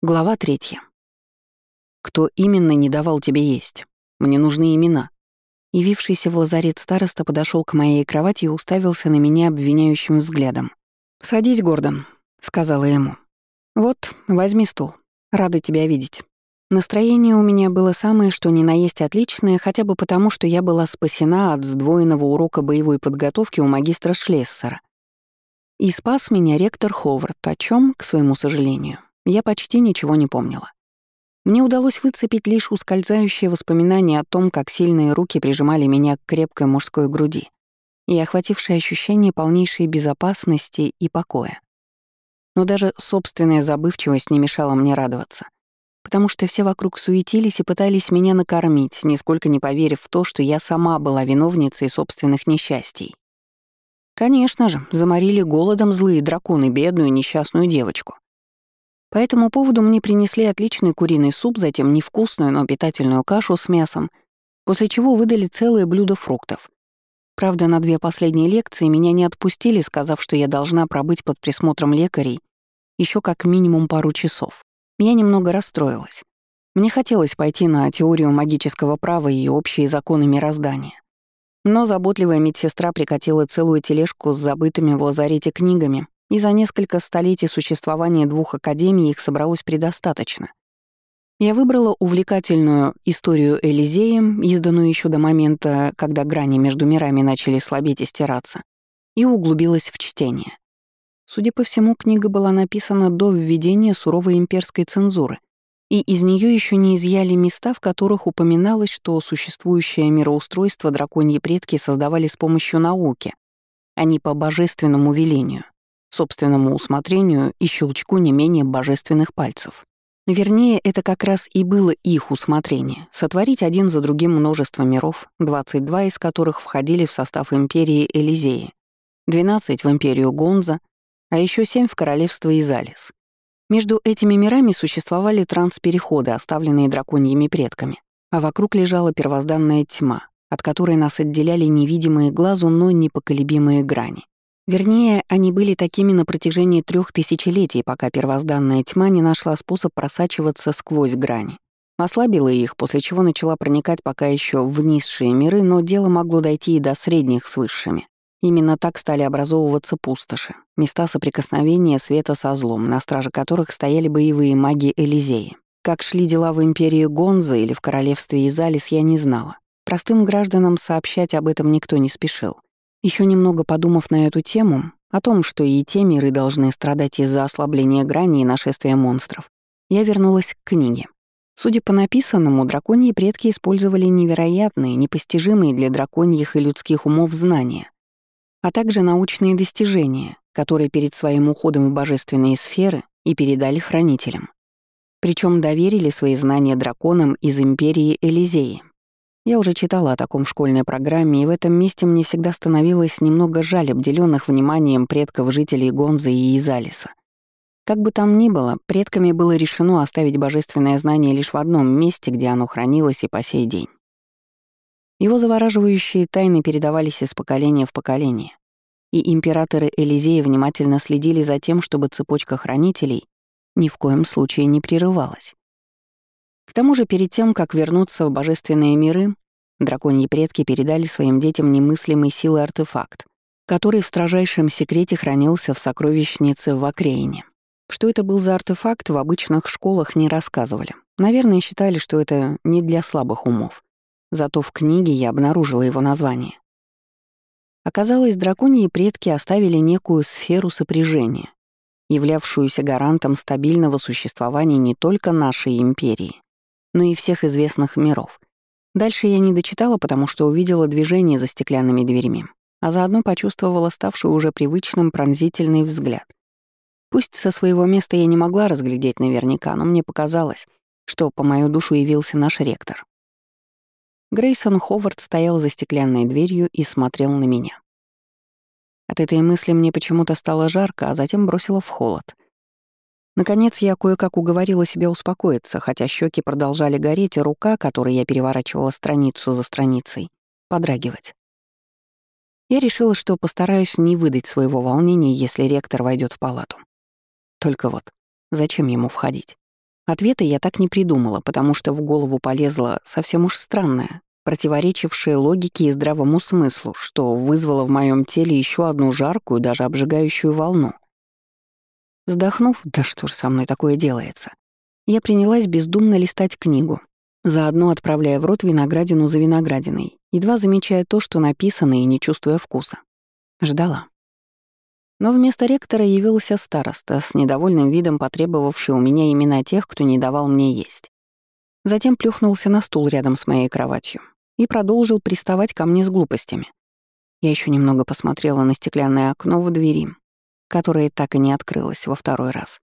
Глава третья. «Кто именно не давал тебе есть? Мне нужны имена». Явившийся в лазарет староста подошел к моей кровати и уставился на меня обвиняющим взглядом. «Садись, Гордон», — сказала ему. «Вот, возьми стул. Рада тебя видеть». Настроение у меня было самое, что ни на есть отличное, хотя бы потому, что я была спасена от сдвоенного урока боевой подготовки у магистра Шлессера. И спас меня ректор Ховард, о чем, к своему сожалению, я почти ничего не помнила. Мне удалось выцепить лишь ускользающее воспоминание о том, как сильные руки прижимали меня к крепкой мужской груди и охватившее ощущение полнейшей безопасности и покоя. Но даже собственная забывчивость не мешала мне радоваться, потому что все вокруг суетились и пытались меня накормить, нисколько не поверив в то, что я сама была виновницей собственных несчастий. Конечно же, заморили голодом злые драконы бедную несчастную девочку. По этому поводу мне принесли отличный куриный суп, затем невкусную, но питательную кашу с мясом, после чего выдали целое блюдо фруктов. Правда, на две последние лекции меня не отпустили, сказав, что я должна пробыть под присмотром лекарей еще как минимум пару часов. Я немного расстроилась. Мне хотелось пойти на теорию магического права и общие законы мироздания. Но заботливая медсестра прикатила целую тележку с забытыми в лазарете книгами и за несколько столетий существования двух академий их собралось предостаточно. Я выбрала увлекательную историю Элизея, изданную еще до момента, когда грани между мирами начали слабеть и стираться, и углубилась в чтение. Судя по всему, книга была написана до введения суровой имперской цензуры, и из нее еще не изъяли места, в которых упоминалось, что существующее мироустройство драконьи предки создавали с помощью науки, а не по божественному велению собственному усмотрению и щелчку не менее божественных пальцев. Вернее, это как раз и было их усмотрение — сотворить один за другим множество миров, 22 из которых входили в состав империи Элизеи, 12 в империю Гонза, а еще 7 в королевство Изалис. Между этими мирами существовали транспереходы, оставленные драконьими предками, а вокруг лежала первозданная тьма, от которой нас отделяли невидимые глазу, но непоколебимые грани. Вернее, они были такими на протяжении трех тысячелетий, пока первозданная тьма не нашла способ просачиваться сквозь грани. Ослабила их, после чего начала проникать пока еще в низшие миры, но дело могло дойти и до средних с высшими. Именно так стали образовываться пустоши, места соприкосновения света со злом, на страже которых стояли боевые маги Элизеи. Как шли дела в империи Гонза или в королевстве Изалис, я не знала. Простым гражданам сообщать об этом никто не спешил. Еще немного подумав на эту тему, о том, что и те миры должны страдать из-за ослабления грани и нашествия монстров, я вернулась к книге. Судя по написанному, драконьи предки использовали невероятные, непостижимые для драконьих и людских умов знания, а также научные достижения, которые перед своим уходом в божественные сферы и передали хранителям. Причем доверили свои знания драконам из империи Элизеи, я уже читала о таком школьной программе, и в этом месте мне всегда становилось немного жаль обделенных вниманием предков жителей Гонзы и Изалиса. Как бы там ни было, предками было решено оставить божественное знание лишь в одном месте, где оно хранилось и по сей день. Его завораживающие тайны передавались из поколения в поколение, и императоры Элизея внимательно следили за тем, чтобы цепочка хранителей ни в коем случае не прерывалась. К тому же перед тем, как вернуться в божественные миры, драконьи предки передали своим детям немыслимый силы артефакт, который в строжайшем секрете хранился в сокровищнице в Акрейне. Что это был за артефакт, в обычных школах не рассказывали. Наверное, считали, что это не для слабых умов. Зато в книге я обнаружила его название. Оказалось, драконьи предки оставили некую сферу сопряжения, являвшуюся гарантом стабильного существования не только нашей империи, но и всех известных миров. Дальше я не дочитала, потому что увидела движение за стеклянными дверьми, а заодно почувствовала ставший уже привычным пронзительный взгляд. Пусть со своего места я не могла разглядеть наверняка, но мне показалось, что по мою душу явился наш ректор. Грейсон Ховард стоял за стеклянной дверью и смотрел на меня. От этой мысли мне почему-то стало жарко, а затем бросило в холод. Наконец я кое-как уговорила себя успокоиться, хотя щеки продолжали гореть, и рука, которой я переворачивала страницу за страницей, подрагивать. Я решила, что постараюсь не выдать своего волнения, если ректор войдет в палату. Только вот, зачем ему входить? Ответа я так не придумала, потому что в голову полезло совсем уж странное, противоречившее логике и здравому смыслу, что вызвало в моем теле еще одну жаркую, даже обжигающую волну. Вздохнув, да что ж со мной такое делается, я принялась бездумно листать книгу, заодно отправляя в рот виноградину за виноградиной, едва замечая то, что написано и не чувствуя вкуса. Ждала. Но вместо ректора явился староста с недовольным видом потребовавший у меня имена тех, кто не давал мне есть. Затем плюхнулся на стул рядом с моей кроватью и продолжил приставать ко мне с глупостями. Я еще немного посмотрела на стеклянное окно в двери, которое так и не открылось во второй раз.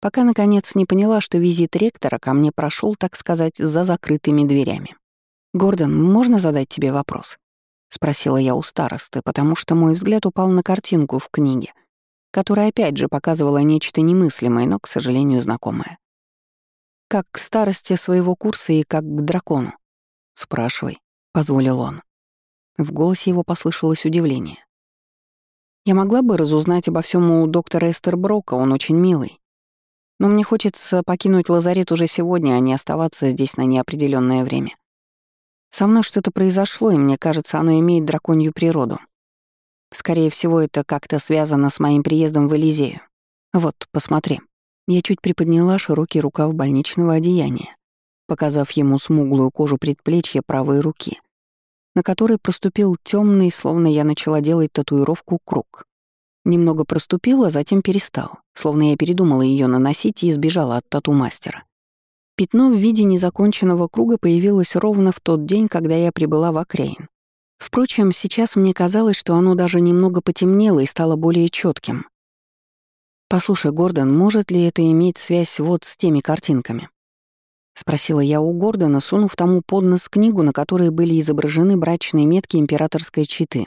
Пока, наконец, не поняла, что визит ректора ко мне прошел, так сказать, за закрытыми дверями. «Гордон, можно задать тебе вопрос?» — спросила я у старосты, потому что мой взгляд упал на картинку в книге, которая опять же показывала нечто немыслимое, но, к сожалению, знакомое. «Как к старости своего курса и как к дракону?» «Спрашивай», — позволил он. В голосе его послышалось удивление. «Я могла бы разузнать обо всем у доктора Эстерброка, он очень милый. Но мне хочется покинуть лазарет уже сегодня, а не оставаться здесь на неопределенное время. Со мной что-то произошло, и мне кажется, оно имеет драконью природу. Скорее всего, это как-то связано с моим приездом в Элизею. Вот, посмотри». Я чуть приподняла широкий рукав больничного одеяния показав ему смуглую кожу предплечья правой руки, на которой проступил темный, словно я начала делать татуировку круг. Немного проступил, а затем перестал, словно я передумала ее наносить и избежала от тату-мастера. Пятно в виде незаконченного круга появилось ровно в тот день, когда я прибыла в Акрейн. Впрочем, сейчас мне казалось, что оно даже немного потемнело и стало более четким. «Послушай, Гордон, может ли это иметь связь вот с теми картинками?» — спросила я у Гордона, сунув тому под нос книгу, на которой были изображены брачные метки императорской читы.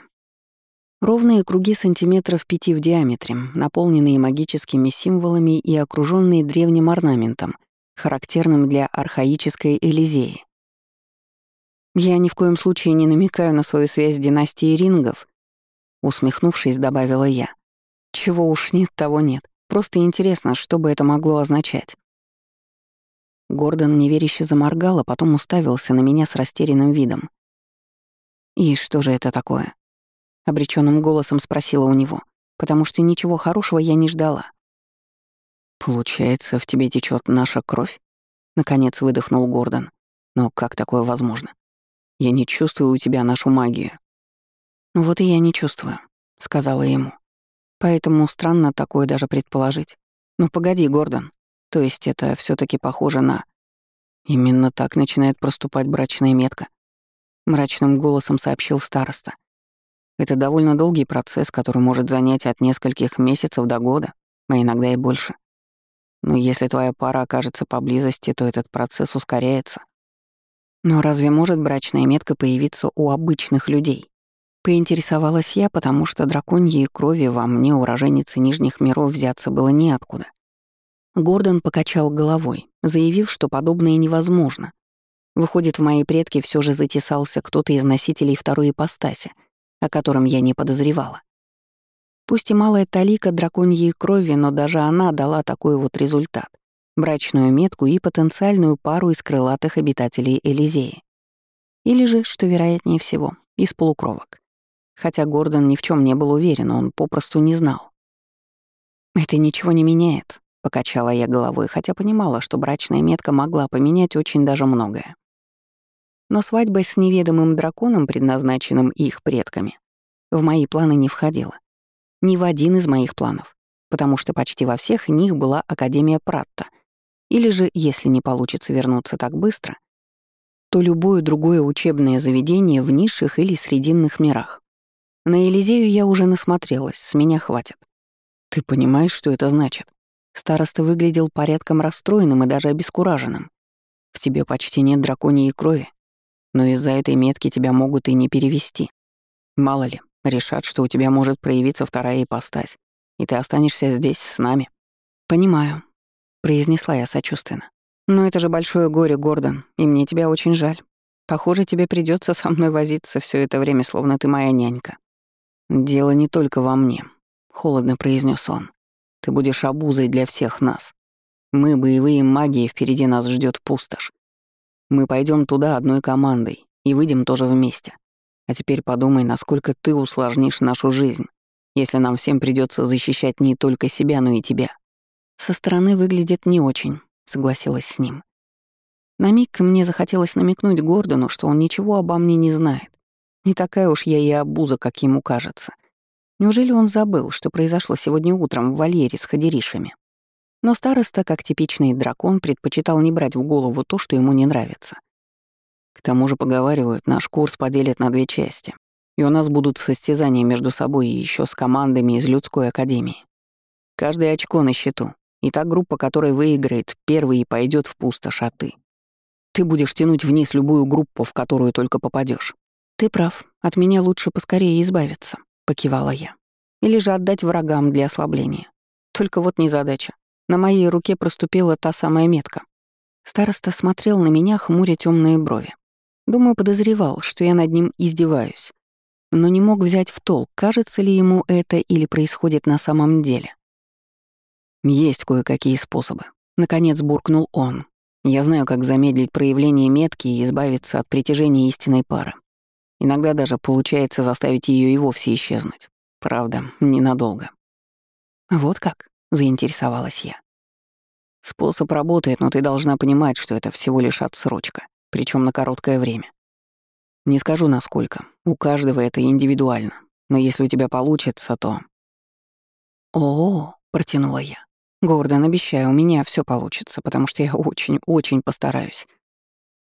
Ровные круги сантиметров пяти в диаметре, наполненные магическими символами и окруженные древним орнаментом, характерным для архаической Элизеи. «Я ни в коем случае не намекаю на свою связь с династией рингов», усмехнувшись, добавила я. «Чего уж нет, того нет. Просто интересно, что бы это могло означать». Гордон неверяще заморгал, а потом уставился на меня с растерянным видом. «И что же это такое?» — обреченным голосом спросила у него, потому что ничего хорошего я не ждала. «Получается, в тебе течет наша кровь?» — наконец выдохнул Гордон. «Но как такое возможно? Я не чувствую у тебя нашу магию». «Вот и я не чувствую», — сказала ему. «Поэтому странно такое даже предположить. Ну погоди, Гордон, то есть это все таки похоже на... Именно так начинает проступать брачная метка. Мрачным голосом сообщил староста. Это довольно долгий процесс, который может занять от нескольких месяцев до года, а иногда и больше. Но если твоя пара окажется поблизости, то этот процесс ускоряется. Но разве может брачная метка появиться у обычных людей? Поинтересовалась я, потому что драконьей крови во мне, уроженицы Нижних миров, взяться было неоткуда. Гордон покачал головой, заявив, что подобное невозможно. Выходит, в мои предки все же затесался кто-то из носителей второй ипостаси, о котором я не подозревала. Пусть и малая талика драконьей крови, но даже она дала такой вот результат — брачную метку и потенциальную пару из крылатых обитателей Элизеи. Или же, что вероятнее всего, из полукровок. Хотя Гордон ни в чем не был уверен, он попросту не знал. Это ничего не меняет, Покачала я головой, хотя понимала, что брачная метка могла поменять очень даже многое. Но свадьба с неведомым драконом, предназначенным их предками, в мои планы не входила. Ни в один из моих планов, потому что почти во всех них была Академия Пратта. Или же, если не получится вернуться так быстро, то любое другое учебное заведение в низших или срединных мирах. На Елизею я уже насмотрелась, с меня хватит. Ты понимаешь, что это значит? Староста выглядел порядком расстроенным и даже обескураженным. В тебе почти нет драконьей крови, но из-за этой метки тебя могут и не перевести. Мало ли, решат, что у тебя может проявиться вторая ипостась, и ты останешься здесь с нами. «Понимаю», — произнесла я сочувственно. «Но это же большое горе, Гордон, и мне тебя очень жаль. Похоже, тебе придется со мной возиться все это время, словно ты моя нянька». «Дело не только во мне», — холодно произнес он. Ты будешь обузой для всех нас. Мы, боевые маги, и впереди нас ждет пустошь. Мы пойдем туда одной командой и выйдем тоже вместе. А теперь подумай, насколько ты усложнишь нашу жизнь, если нам всем придется защищать не только себя, но и тебя. Со стороны выглядит не очень, согласилась с ним. На миг мне захотелось намекнуть Гордону, что он ничего обо мне не знает. Не такая уж я и обуза, как ему кажется. Неужели он забыл, что произошло сегодня утром в вольере с ходеришами? Но староста, как типичный дракон, предпочитал не брать в голову то, что ему не нравится. К тому же, поговаривают, наш курс поделят на две части. И у нас будут состязания между собой и еще с командами из людской академии. Каждое очко на счету. И та группа, которая выиграет, первый и пойдет в пустошь, а ты. Ты будешь тянуть вниз любую группу, в которую только попадешь. Ты прав. От меня лучше поскорее избавиться, покивала я. Или же отдать врагам для ослабления. Только вот незадача. На моей руке проступила та самая метка. Староста смотрел на меня, хмуря темные брови. Думаю, подозревал, что я над ним издеваюсь. Но не мог взять в толк, кажется ли ему это или происходит на самом деле. Есть кое-какие способы. Наконец буркнул он. Я знаю, как замедлить проявление метки и избавиться от притяжения истинной пары. Иногда даже получается заставить ее и вовсе исчезнуть. Правда, ненадолго. Вот как? заинтересовалась я. Способ работает, но ты должна понимать, что это всего лишь отсрочка, причем на короткое время. Не скажу насколько, у каждого это индивидуально, но если у тебя получится, то... О, -о, -о протянула я. Гордон, обещаю, у меня все получится, потому что я очень-очень постараюсь.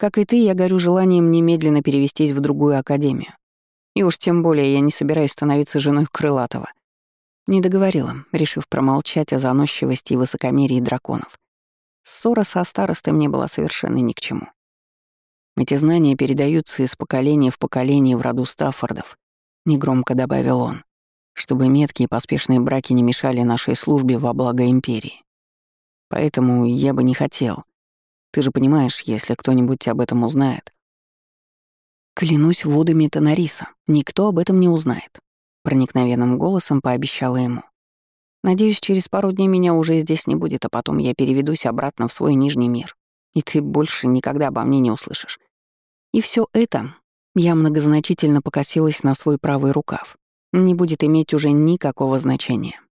Как и ты, я горю желанием немедленно перевестись в другую академию. И уж тем более я не собираюсь становиться женой Крылатова. Не договорила, решив промолчать о заносчивости и высокомерии драконов. Ссора со старостой мне была совершенно ни к чему. Эти знания передаются из поколения в поколение в роду Стаффордов, негромко добавил он, чтобы меткие и поспешные браки не мешали нашей службе во благо империи. Поэтому я бы не хотел. Ты же понимаешь, если кто-нибудь об этом узнает. Клянусь водами Тонариса, никто об этом не узнает. Проникновенным голосом пообещала ему. «Надеюсь, через пару дней меня уже здесь не будет, а потом я переведусь обратно в свой Нижний мир, и ты больше никогда обо мне не услышишь». И все это я многозначительно покосилась на свой правый рукав. Не будет иметь уже никакого значения.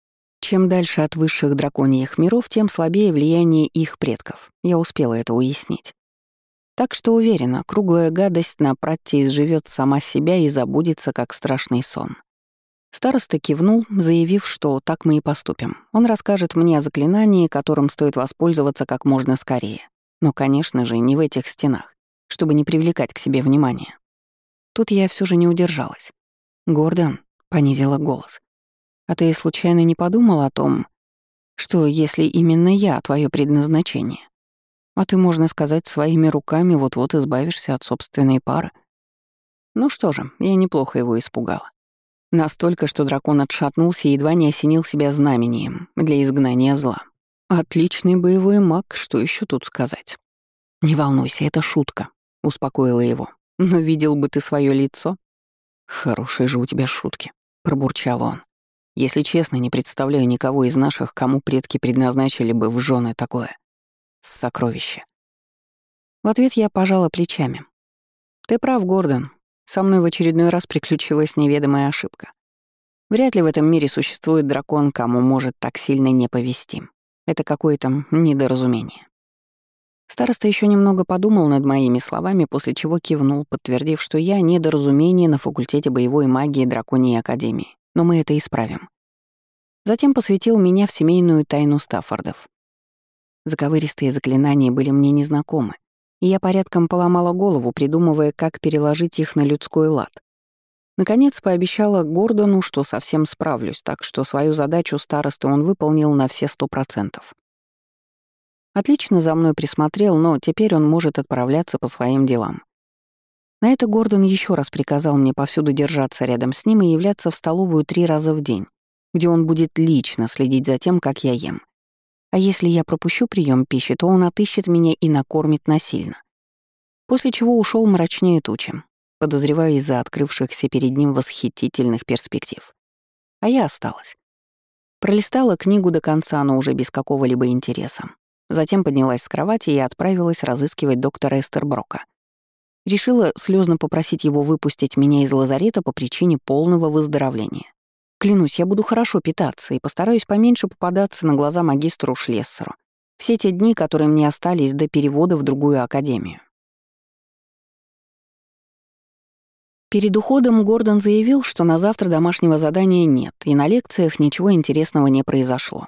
Чем дальше от высших драконьих миров, тем слабее влияние их предков. Я успела это уяснить. Так что уверена, круглая гадость на пратте изживет сама себя и забудется, как страшный сон. Староста кивнул, заявив, что так мы и поступим. Он расскажет мне о заклинании, которым стоит воспользоваться как можно скорее. Но, конечно же, не в этих стенах, чтобы не привлекать к себе внимания. Тут я все же не удержалась. «Гордон», — понизила голос, — «а ты случайно не подумал о том, что если именно я твое предназначение, а ты, можно сказать, своими руками вот-вот избавишься от собственной пары?» Ну что же, я неплохо его испугала. Настолько, что дракон отшатнулся и едва не осенил себя знамением для изгнания зла. Отличный боевой маг, что еще тут сказать? «Не волнуйся, это шутка», — успокоила его. «Но видел бы ты свое лицо?» «Хорошие же у тебя шутки», — пробурчал он. «Если честно, не представляю никого из наших, кому предки предназначили бы в жены такое. Сокровище». В ответ я пожала плечами. «Ты прав, Гордон. Со мной в очередной раз приключилась неведомая ошибка. Вряд ли в этом мире существует дракон, кому может так сильно не повести. Это какое-то недоразумение. Староста еще немного подумал над моими словами, после чего кивнул, подтвердив, что я недоразумение на факультете боевой магии Драконьей Академии, но мы это исправим. Затем посвятил меня в семейную тайну Стаффордов. Заковыристые заклинания были мне незнакомы, и я порядком поломала голову, придумывая, как переложить их на людской лад. Наконец пообещала Гордону, что совсем справлюсь, так что свою задачу старосты он выполнил на все сто процентов. Отлично за мной присмотрел, но теперь он может отправляться по своим делам. На это Гордон еще раз приказал мне повсюду держаться рядом с ним и являться в столовую три раза в день, где он будет лично следить за тем, как я ем. А если я пропущу прием пищи, то он отыщет меня и накормит насильно. После чего ушел мрачнее тучи, подозревая из-за открывшихся перед ним восхитительных перспектив. А я осталась. Пролистала книгу до конца, но уже без какого-либо интереса. Затем поднялась с кровати и отправилась разыскивать доктора Эстерброка. Решила слезно попросить его выпустить меня из лазарета по причине полного выздоровления. Клянусь, я буду хорошо питаться и постараюсь поменьше попадаться на глаза магистру Шлессеру. Все те дни, которые мне остались до перевода в другую академию. Перед уходом Гордон заявил, что на завтра домашнего задания нет, и на лекциях ничего интересного не произошло.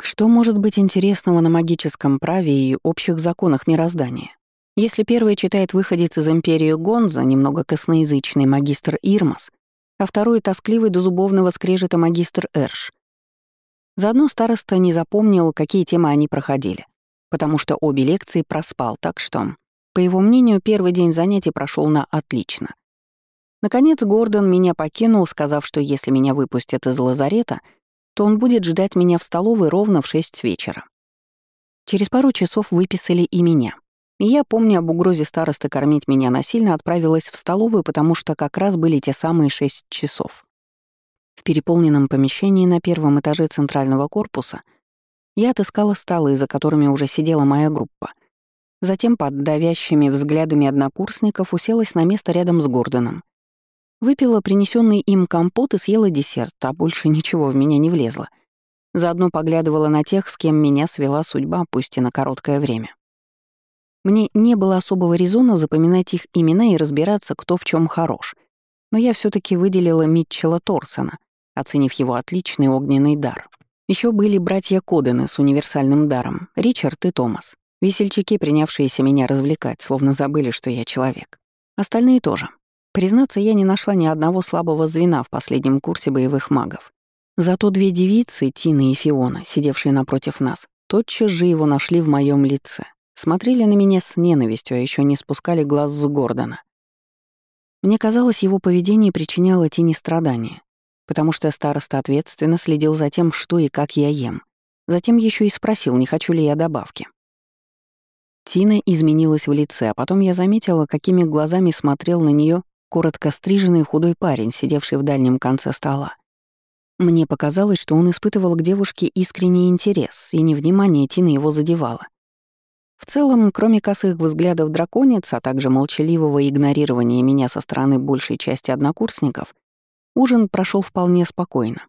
Что может быть интересного на магическом праве и общих законах мироздания? Если первый читает выходец из империи Гонза, немного косноязычный магистр Ирмас, а второй — тоскливый до зубовного скрежета магистр Эрш. Заодно староста не запомнил, какие темы они проходили, потому что обе лекции проспал, так что, по его мнению, первый день занятий прошел на отлично. Наконец Гордон меня покинул, сказав, что если меня выпустят из лазарета — то он будет ждать меня в столовой ровно в шесть вечера. Через пару часов выписали и меня. И я, помня об угрозе старосты кормить меня насильно, отправилась в столовую, потому что как раз были те самые шесть часов. В переполненном помещении на первом этаже центрального корпуса я отыскала столы, за которыми уже сидела моя группа. Затем под давящими взглядами однокурсников уселась на место рядом с Гордоном. Выпила принесенный им компот и съела десерт, а больше ничего в меня не влезло. Заодно поглядывала на тех, с кем меня свела судьба, пусть и на короткое время. Мне не было особого резона запоминать их имена и разбираться, кто в чем хорош. Но я все таки выделила Митчелла Торсона, оценив его отличный огненный дар. Еще были братья Кодены с универсальным даром, Ричард и Томас. Весельчаки, принявшиеся меня развлекать, словно забыли, что я человек. Остальные тоже. Признаться, я не нашла ни одного слабого звена в последнем курсе боевых магов. Зато две девицы, Тина и Фиона, сидевшие напротив нас, тотчас же его нашли в моем лице. Смотрели на меня с ненавистью, а еще не спускали глаз с Гордона. Мне казалось, его поведение причиняло тени страдания, потому что староста ответственно следил за тем, что и как я ем. Затем еще и спросил, не хочу ли я добавки. Тина изменилась в лице, а потом я заметила, какими глазами смотрел на нее коротко стриженный худой парень, сидевший в дальнем конце стола. Мне показалось, что он испытывал к девушке искренний интерес, и невнимание Тины его задевало. В целом, кроме косых взглядов драконец, а также молчаливого игнорирования меня со стороны большей части однокурсников, ужин прошел вполне спокойно.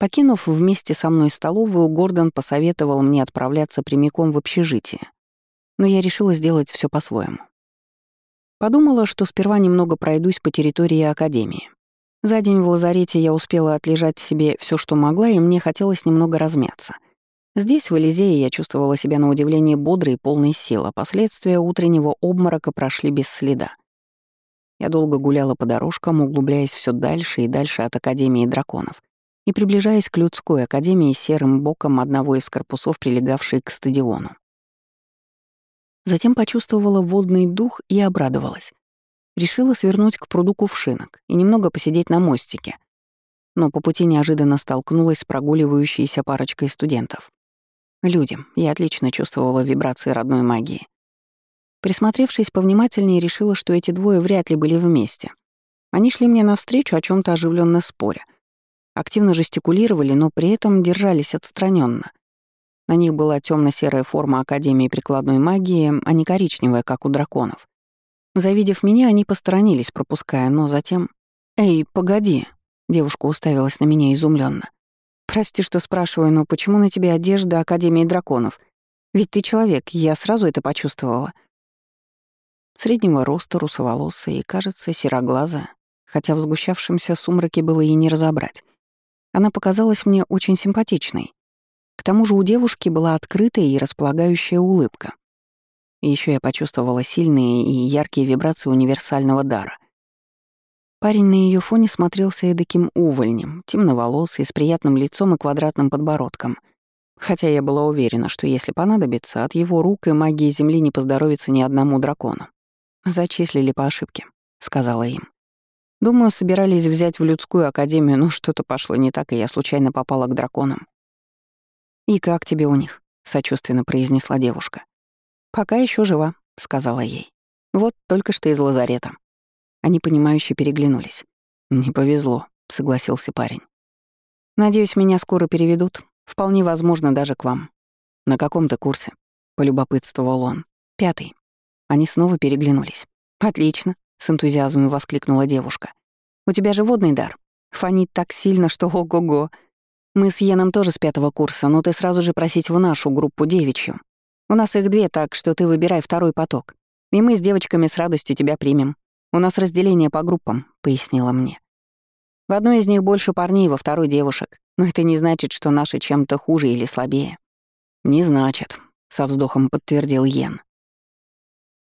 Покинув вместе со мной столовую, Гордон посоветовал мне отправляться прямиком в общежитие. Но я решила сделать все по-своему. Подумала, что сперва немного пройдусь по территории Академии. За день в лазарете я успела отлежать себе все, что могла, и мне хотелось немного размяться. Здесь, в Элизее, я чувствовала себя на удивление бодрой и полной силы, последствия утреннего обморока прошли без следа. Я долго гуляла по дорожкам, углубляясь все дальше и дальше от Академии драконов и приближаясь к людской академии серым боком одного из корпусов, прилегавшей к стадиону. Затем почувствовала водный дух и обрадовалась. Решила свернуть к пруду кувшинок и немного посидеть на мостике. Но по пути неожиданно столкнулась с прогуливающейся парочкой студентов. Люди. Я отлично чувствовала вибрации родной магии. Присмотревшись повнимательнее, решила, что эти двое вряд ли были вместе. Они шли мне навстречу, о чем то оживленно споря. Активно жестикулировали, но при этом держались отстраненно, на них была темно серая форма Академии прикладной магии, а не коричневая, как у драконов. Завидев меня, они посторонились, пропуская, но затем... «Эй, погоди!» — девушка уставилась на меня изумленно. «Прости, что спрашиваю, но почему на тебе одежда Академии драконов? Ведь ты человек, я сразу это почувствовала». Среднего роста, русоволосая и, кажется, сероглазая, хотя в сгущавшемся сумраке было и не разобрать. Она показалась мне очень симпатичной. К тому же у девушки была открытая и располагающая улыбка. Еще я почувствовала сильные и яркие вибрации универсального дара. Парень на ее фоне смотрелся эдаким увольнем, темноволосый, с приятным лицом и квадратным подбородком. Хотя я была уверена, что если понадобится, от его рук и магии Земли не поздоровится ни одному дракону. «Зачислили по ошибке», — сказала им. Думаю, собирались взять в людскую академию, но что-то пошло не так, и я случайно попала к драконам. «И как тебе у них?» — сочувственно произнесла девушка. «Пока еще жива», — сказала ей. «Вот только что из лазарета». Они, понимающе переглянулись. «Не повезло», — согласился парень. «Надеюсь, меня скоро переведут. Вполне возможно, даже к вам. На каком-то курсе?» полюбопытствовал он. «Пятый». Они снова переглянулись. «Отлично», — с энтузиазмом воскликнула девушка. «У тебя же водный дар. Фонит так сильно, что ого-го. Мы с Йеном тоже с пятого курса, но ты сразу же просить в нашу группу девичью. У нас их две, так что ты выбирай второй поток. И мы с девочками с радостью тебя примем. У нас разделение по группам», — пояснила мне. В одной из них больше парней, во второй — девушек. Но это не значит, что наши чем-то хуже или слабее. «Не значит», — со вздохом подтвердил Йен.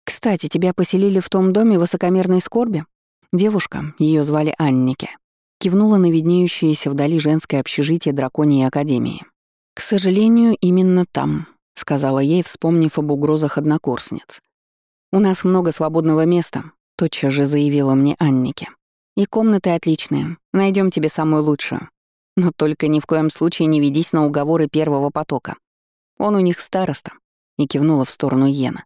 «Кстати, тебя поселили в том доме высокомерной скорби?» Девушка, ее звали Аннике, кивнула на виднеющееся вдали женское общежитие драконьей академии. «К сожалению, именно там», — сказала ей, вспомнив об угрозах однокурсниц. «У нас много свободного места», — тотчас же заявила мне Аннике. «И комнаты отличные. Найдем тебе самую лучшую. Но только ни в коем случае не ведись на уговоры первого потока. Он у них староста», — и кивнула в сторону Йена.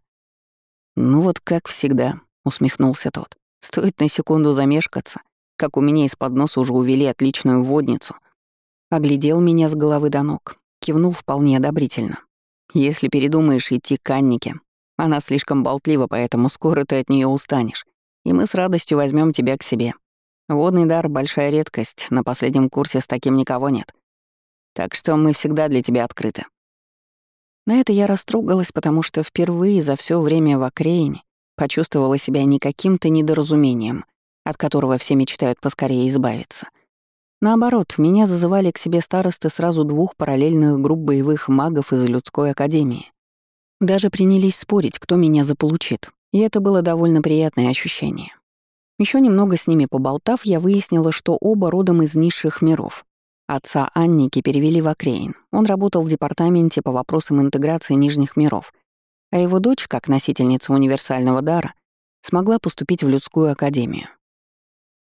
«Ну вот как всегда», — усмехнулся тот. «Стоит на секунду замешкаться, как у меня из-под носа уже увели отличную водницу». Оглядел меня с головы до ног, кивнул вполне одобрительно. «Если передумаешь идти к Аннике, она слишком болтлива, поэтому скоро ты от нее устанешь, и мы с радостью возьмем тебя к себе. Водный дар — большая редкость, на последнем курсе с таким никого нет. Так что мы всегда для тебя открыты». На это я растрогалась, потому что впервые за все время в Акрейне почувствовала себя не каким-то недоразумением, от которого все мечтают поскорее избавиться. Наоборот, меня зазывали к себе старосты сразу двух параллельных групп боевых магов из людской академии. Даже принялись спорить, кто меня заполучит, и это было довольно приятное ощущение. Еще немного с ними поболтав, я выяснила, что оба родом из низших миров, Отца Анники перевели в Акрейн. Он работал в департаменте по вопросам интеграции нижних миров. А его дочь, как носительница универсального дара, смогла поступить в людскую академию.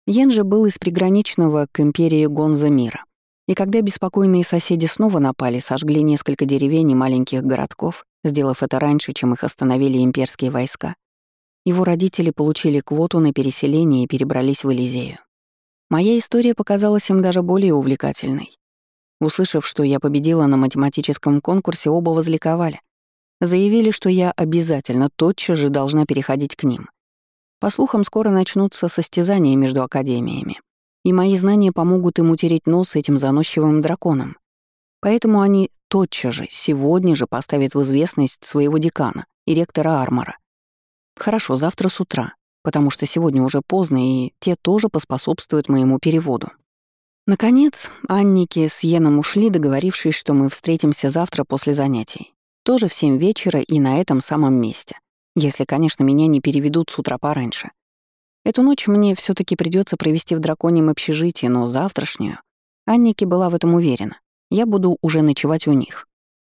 Йен же был из приграничного к империи Гонза мира. И когда беспокойные соседи снова напали, сожгли несколько деревень и маленьких городков, сделав это раньше, чем их остановили имперские войска, его родители получили квоту на переселение и перебрались в Элизею. Моя история показалась им даже более увлекательной. Услышав, что я победила на математическом конкурсе, оба возликовали. Заявили, что я обязательно тотчас же должна переходить к ним. По слухам, скоро начнутся состязания между академиями, и мои знания помогут им утереть нос этим заносчивым драконом. Поэтому они тотчас же, сегодня же поставят в известность своего декана и ректора Армора. Хорошо, завтра с утра потому что сегодня уже поздно, и те тоже поспособствуют моему переводу. Наконец, Анники с Йеном ушли, договорившись, что мы встретимся завтра после занятий. Тоже в семь вечера и на этом самом месте. Если, конечно, меня не переведут с утра пораньше. Эту ночь мне все таки придется провести в драконьем общежитии, но завтрашнюю... Анники была в этом уверена. Я буду уже ночевать у них.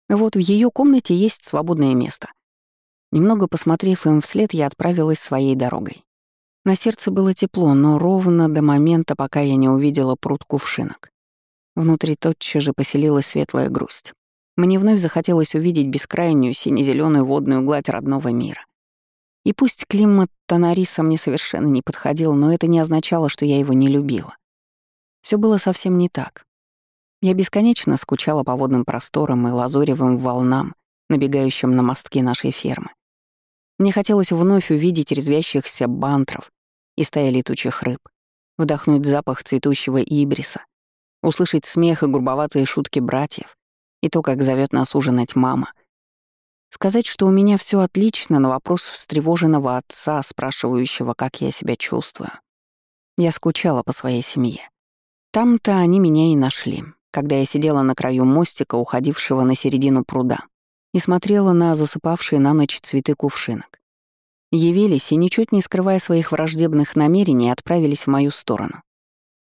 Вот в ее комнате есть свободное место. Немного посмотрев им вслед, я отправилась своей дорогой. На сердце было тепло, но ровно до момента, пока я не увидела пруд кувшинок. Внутри тотчас же поселилась светлая грусть. Мне вновь захотелось увидеть бескрайнюю сине-зелёную водную гладь родного мира. И пусть климат Танариса мне совершенно не подходил, но это не означало, что я его не любила. Все было совсем не так. Я бесконечно скучала по водным просторам и лазоревым волнам, набегающим на мостки нашей фермы. Мне хотелось вновь увидеть резвящихся бантров и стая летучих рыб, вдохнуть запах цветущего ибриса, услышать смех и грубоватые шутки братьев и то, как зовет нас ужинать мама. Сказать, что у меня все отлично, на вопрос встревоженного отца, спрашивающего, как я себя чувствую. Я скучала по своей семье. Там-то они меня и нашли, когда я сидела на краю мостика, уходившего на середину пруда и смотрела на засыпавшие на ночь цветы кувшинок. Явились и, ничуть не скрывая своих враждебных намерений, отправились в мою сторону.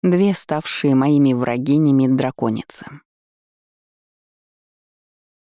Две ставшие моими врагинями драконицы.